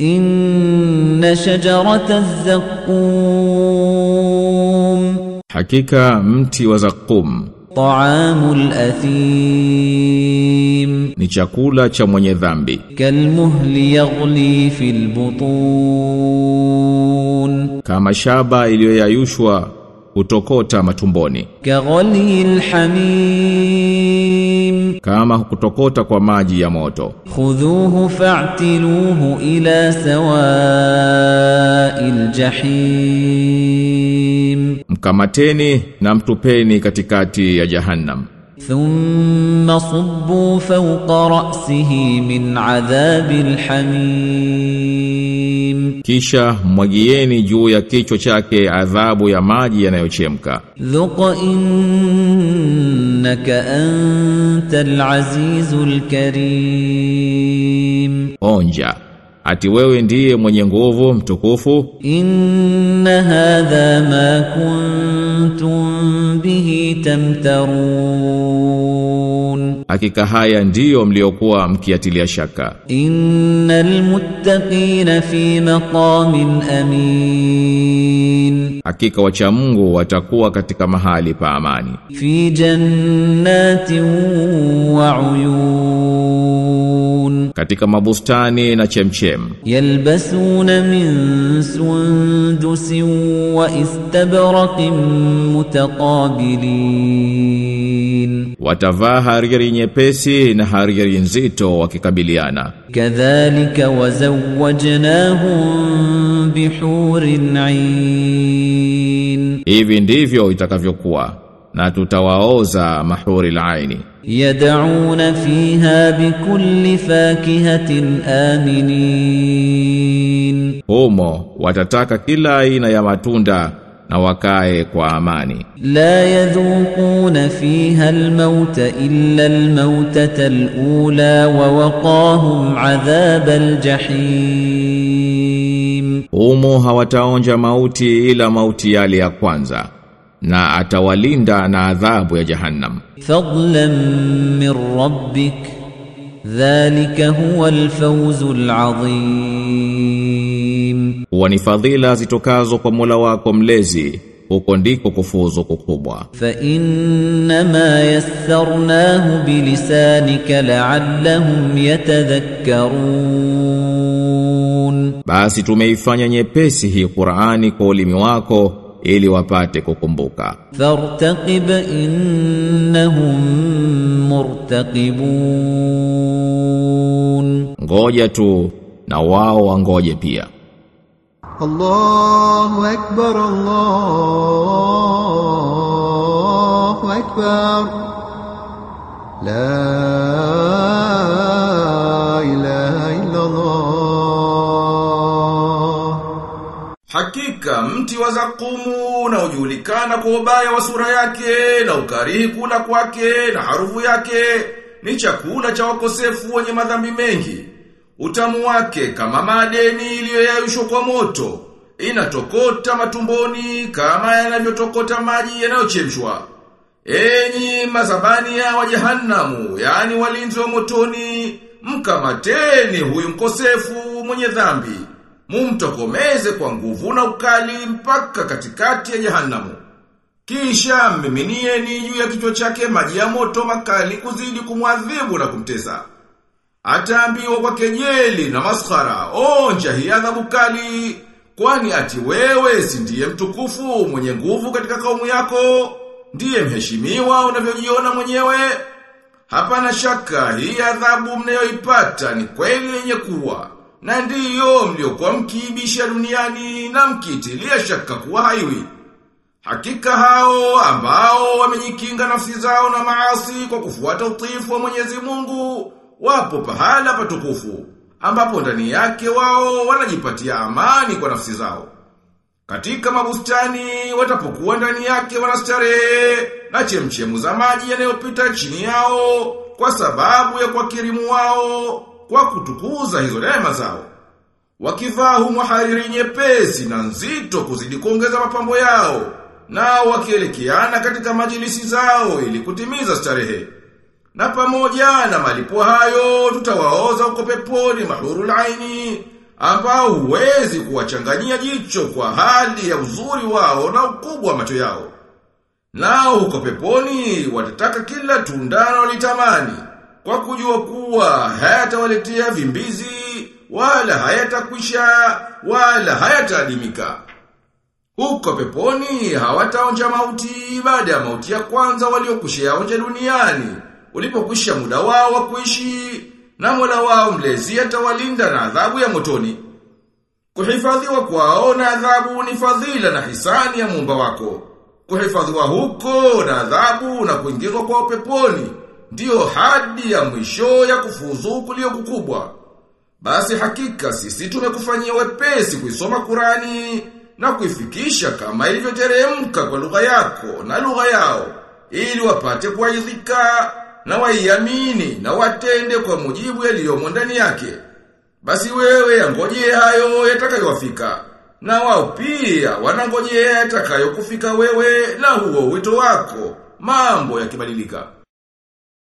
Inna shajarata az-zaqqum, hakika mti wa zaqqum. Taamul athim, ni chakula cha mwenye dhambi. Kalmuhli yaghli fil butun, kama shaba iliyoyayushwa hutokota matumboni. Kaghalil hamim kama hukutokota kwa maji ya moto. Khudhuhu fa'tiluhu ila sawa'il jahim, mkamateni na mtupeni katikati ya Jahannam. Thumma subbu fawqa ra'sihi min adhabil hamim hamim Kisha mwagieni juu ya kichwa chake adhabu ya maji yanayochemka. Dhuqa innaka antal azizul karim. Onja Ati wewe ndiye mwenye nguvu mtukufu. Inna hadha ma kuntum bihi tamtarun hakika haya ndiyo mliokuwa mkiatilia shaka. Innal muttaqina fi maqamin amin hakika wacha Mungu watakuwa katika mahali pa amani. Fi jannatin wa uyun, katika mabustani na chemchem. Yalbasuna min sundusin wa istabraqin mutaqabilin, watavaa hariri nyepesi na hariri nzito wakikabiliana. Kadhalika wazawajnahum bihurin ain, hivi ndivyo itakavyokuwa na tutawaoza mahuri laini. Yad'una fiha bikulli fakihatin aminin, humo watataka kila aina ya matunda na wakae kwa amani. La yadhuquna fiha almauta illa almautata alula wa waqahum adhab aljahim umo hawataonja mauti ila mauti yale ya kwanza na atawalinda na adhabu ya jahannam. Fadlan min rabbik dhalika huwa alfawzu alazim. Wa ni fadhila zitokazo kwa Mola wako mlezi huko ndiko kufuzu kukubwa. Fa inna ma yassarnahu bilisanika la'allahum yatadhakkarun yadhakkarun basi tumeifanya nyepesi hii Qur'ani kwa ulimi wako ili wapate kukumbuka. Fartaqib innahum murtaqibun. Ngoja tu na wao wangoje pia. Allahu akbar Allahu akbar. La Hakika mti wa zakumu na ujulikana kwa ubaya wa sura yake na ukarihi kula kwake na harufu yake ni chakula cha wakosefu wenye madhambi mengi. Utamu wake kama madeni iliyoyayushwa kwa moto inatokota matumboni kama yanavyotokota maji yanayochemshwa. Enyi mazabani ya wa jehanamu, yani walinzi wa motoni, mkamateni huyu mkosefu mwenye dhambi. Mumtokomeze kwa nguvu na ukali mpaka katikati ya jehanamu. Kisha mmiminie ni juu ya kichwa chake maji ya moto makali kuzidi kumwadhibu na kumtesa. Ataambiwa kwa kejeli na maskhara, onja hii adhabu kali, kwani ati wewe si ndiye mtukufu mwenye nguvu katika kaumu yako, ndiye mheshimiwa unavyojiona mwenyewe. Hapana shaka hii adhabu mnayoipata ni kweli yenye kuwa, na ndiyo mliokuwa mkiibisha duniani na mkitilia shaka kuwa haiwi. Hakika hao ambao wamejikinga nafsi zao na maasi kwa kufuata utiifu wa Mwenyezi Mungu wapo pahala patukufu ambapo ndani yake wao wanajipatia amani kwa nafsi zao. Katika mabustani watapokuwa ndani yake wanastarehe na chemchemu za maji yanayopita chini yao kwa sababu ya kwa kirimu wao kwa kutukuza hizo neema zao. Wakivaa humo hariri nyepesi na nzito kuzidi kuongeza mapambo yao nao wakielekeana katika majilisi zao ili kutimiza starehe. Na pamoja na malipo hayo tutawaoza uko peponi mahurul aini ambao huwezi kuwachanganyia jicho kwa hali ya uzuri wao na ukubwa wa macho yao. Nao huko peponi watataka kila tunda na walitamani kwa kujua kuwa hayatawaletea vimbizi wala hayatakwisha wala hayataadimika. Huko peponi hawataonja mauti baada ya mauti ya kwanza waliokushaonja duniani ulipokwisha muda wao wa kuishi na Mola wao mlezi atawalinda na adhabu ya motoni. Kuhifadhiwa kwao na adhabu ni fadhila na hisani ya muumba wako. Kuhifadhiwa huko na adhabu na kuingizwa kwa peponi ndiyo hadi ya mwisho ya kufuzu kulio kukubwa. Basi hakika sisi tumekufanyia wepesi kuisoma Kurani na kuifikisha kama ilivyoteremka kwa lugha yako na lugha yao ili wapate kuaidhika na waiamini na watende kwa mujibu yaliyomo ndani yake. Basi wewe yangojee hayo yatakayowafika na wao pia wanangojea yatakayokufika wewe na huo wito wako mambo yakibadilika.